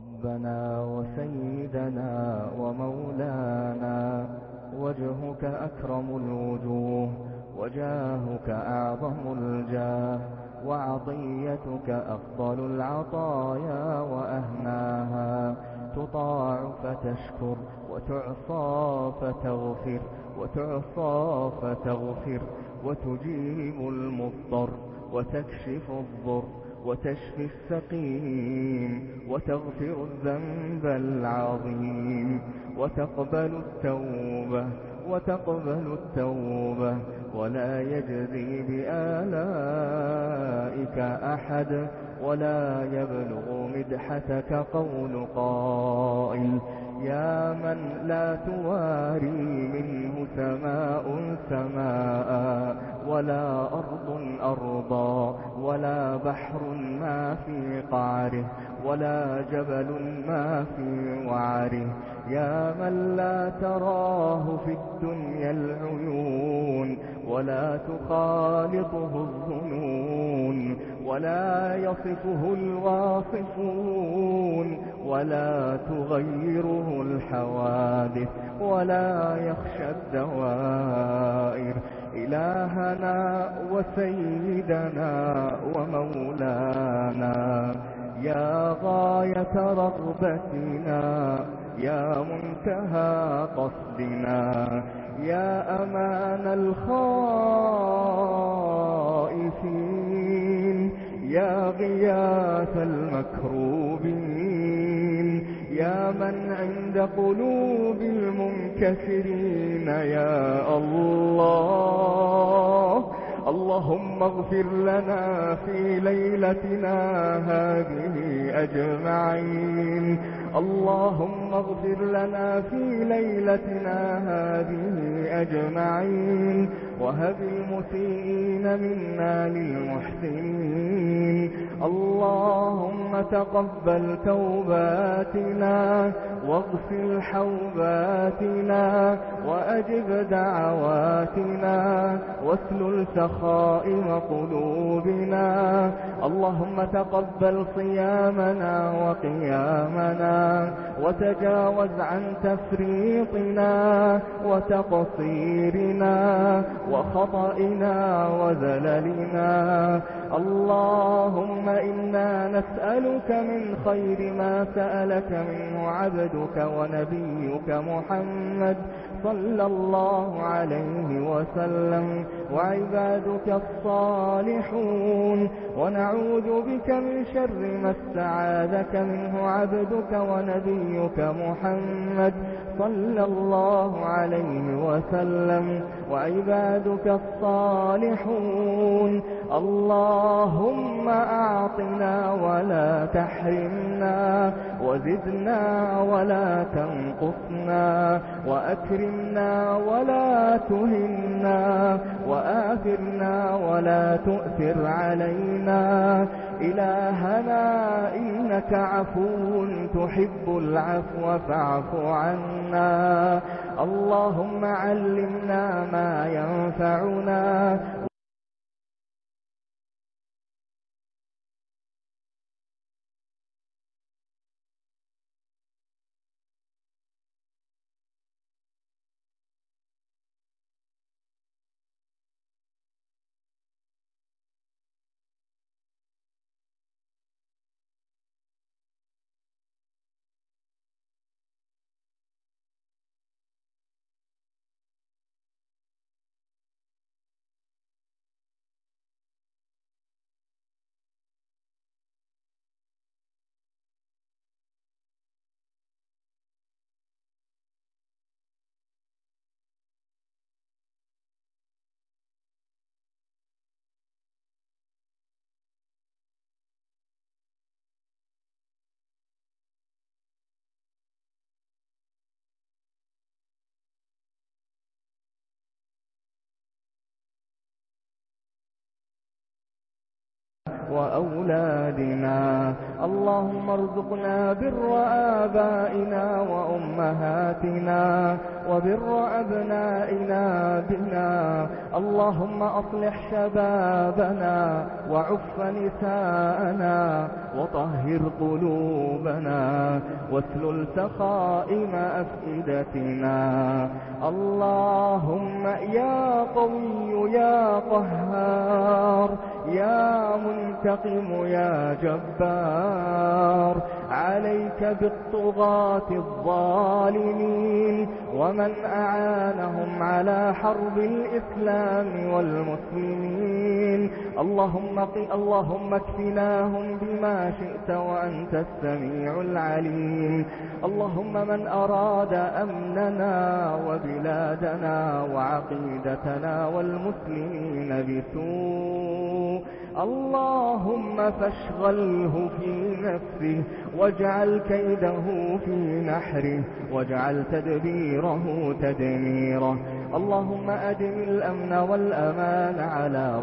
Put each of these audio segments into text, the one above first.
ربنا وسيدنا ومولانا وجهك أكرم الوجوه وجاهك أعظم الجاه وعطيتك أفضل العطايا وأهناها. تطاع فتشكر وتعصى فتغفر وتعصى فتغفر وتجيب المضطر وتكشف الضر. وتشفي السقيم وتغفر الذنب العظيم وتقبل التوبة وتقبل التوبة ولا يجزي بآلائك أحد ولا يبلغ مدحتك قول قائل يا من لا تواري منه سماء سماء ولا أرض أرضا ولا بحر ما في قعره ولا جبل ما في وعره يا من لا تراه في الدنيا العيون ولا تخالطه الظنون ولا يصفه الغاصفون ولا تغيره الحوادث ولا يخشى الدوائر. إلهنا وسيدنا ومولانا. يا غاية رغبتنا. يا منتهى قصدنا. يا أمان الخائفين يا غياث المكروبين يا من عند قلوب المنكسرين يا الله. اللهم اغفر لنا في ليلتنا هذه أجمعين. اللهم اغفر لنا في ليلتنا هذه أجمعين. وهب المسيئين منا للمحسنين. وتقبل توباتنا واغفر حوباتنا وأجب دعواتنا واسلل سخائم قلوبنا اللهم تقبل صيامنا وقيامنا وتجاوز عن تفريطنا وتقصيرنا وخطئنا وزللنا اللهم إنا نسأل يسألك من خير ما سألك منه عبدك ونبيك محمد صلى الله عليه وسلم وعبادك الصالحون ونعوذ بك من شر ما استعاذك منه عبدك ونبيك محمد صلى الله عليه وسلم وعبادك الصالحون اللهم أعطنا ولا ولا تحرمنا وزدنا ولا تنقصنا وأكرمنا ولا تهنا وآثرنا ولا تؤثر علينا إلهنا إنك عفو تحب العفو فاعف عنا اللهم علمنا ما ينفعنا وأولادنا. اللهم ارزقنا بر آبائنا وأمهاتنا وبر أبنائنا بنا اللهم أصلح شبابنا وعف نساءنا وطهر قلوبنا واسلل سخائم أفئدتنا. اللهم يا قوي يا قهار يا منتقم يا جبار. عليك بالطغاة الظالمين ومن أعانهم على حرب الإسلام والمسلمين. اللهم, اللهم اكفناهم بما شئت وأنت السميع العليم. اللهم من أراد أمننا وبلادنا وعقيدتنا والمسلمين بسوء. اللهم فاشغله في نفسه واجعل كيده في نحره واجعل تدبيره تدميره. اللهم أدم الأمن والأمان على,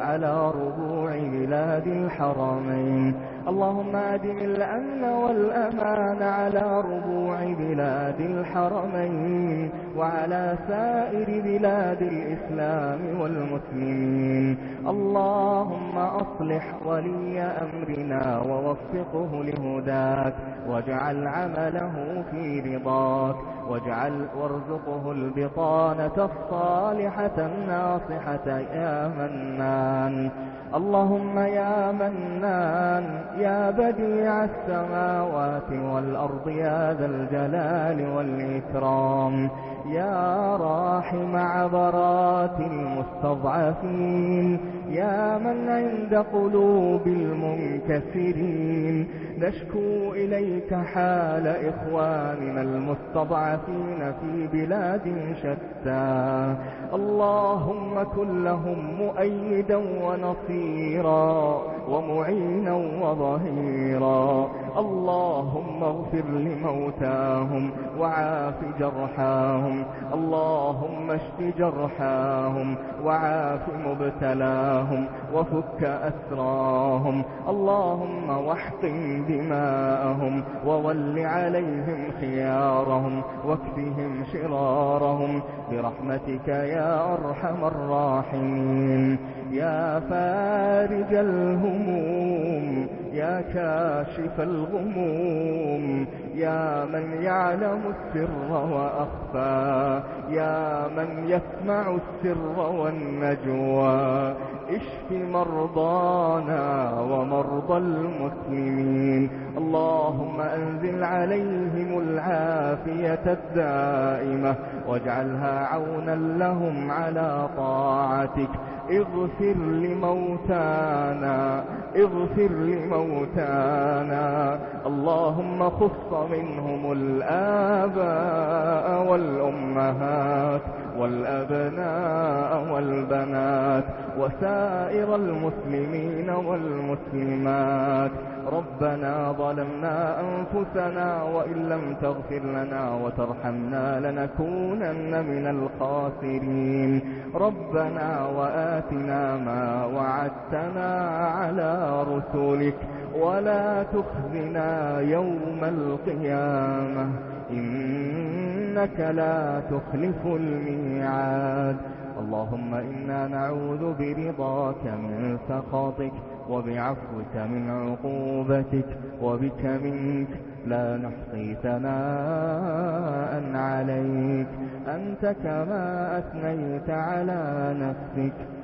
على ربوع بلاد الحرمين. اللهم أدم الأمن والأمان على ربوع بلاد الحرمين وعلى سائر بلاد الإسلام والمسلمين. اللهم أصلح ولي أمرنا ووفقه لهداك واجعل عمله في رضاك واجعل وارزقه البطانة الصالحة الناصحة يا منان. اللهم يا منان يا بديع السماوات والأرض يا ذا الجلال والإكرام يا راحم عبرات المستضعفين يا من عند قلوب المنكسرين نشكو إليك حال إخواننا المستضعفين في بلاد شتى اللهم كن لهم مؤيدا ونصيرا ومعينا وضعا ظهيرا اللهم اغفر لموتاهم وعاف جرحاهم. اللهم اشف جرحاهم وعاف مبتلاهم وفك أسراهم. اللهم واحقن دماءهم وول عليهم خيارهم واكفهم شرارهم. برحمتك يا أرحم الراحمين. يا فارج الهموم يا كاشف الغموم. الغموم يا من يعلم السر وأخفى يا من يسمع السر والنجوى. اشف مرضانا ومرضى المسلمين. اللهم أنزل عليهم العافية الدائمة واجعلها عونا لهم على طاعتك. اغفر لموتانا اغفر لموتانا. اللهم خص منهم الآباء والأمهات والأبناء والبنات وسائر المسلمين والمسلمات. ربنا ظلمنا أنفسنا وإن لم تغفر لنا وترحمنا لنكونن من الخاسرين. ربنا وآتنا ما وعدتنا على رسولك ولا تخزنا يوم القيامة. إنك لا تخلف الميعاد. اللهم إنا نعوذ برضاك من سخطك وبعفوك من عقوبتك وبك منك لا نحصي ثناء عليك. أنت كما أثنيت على نفسك.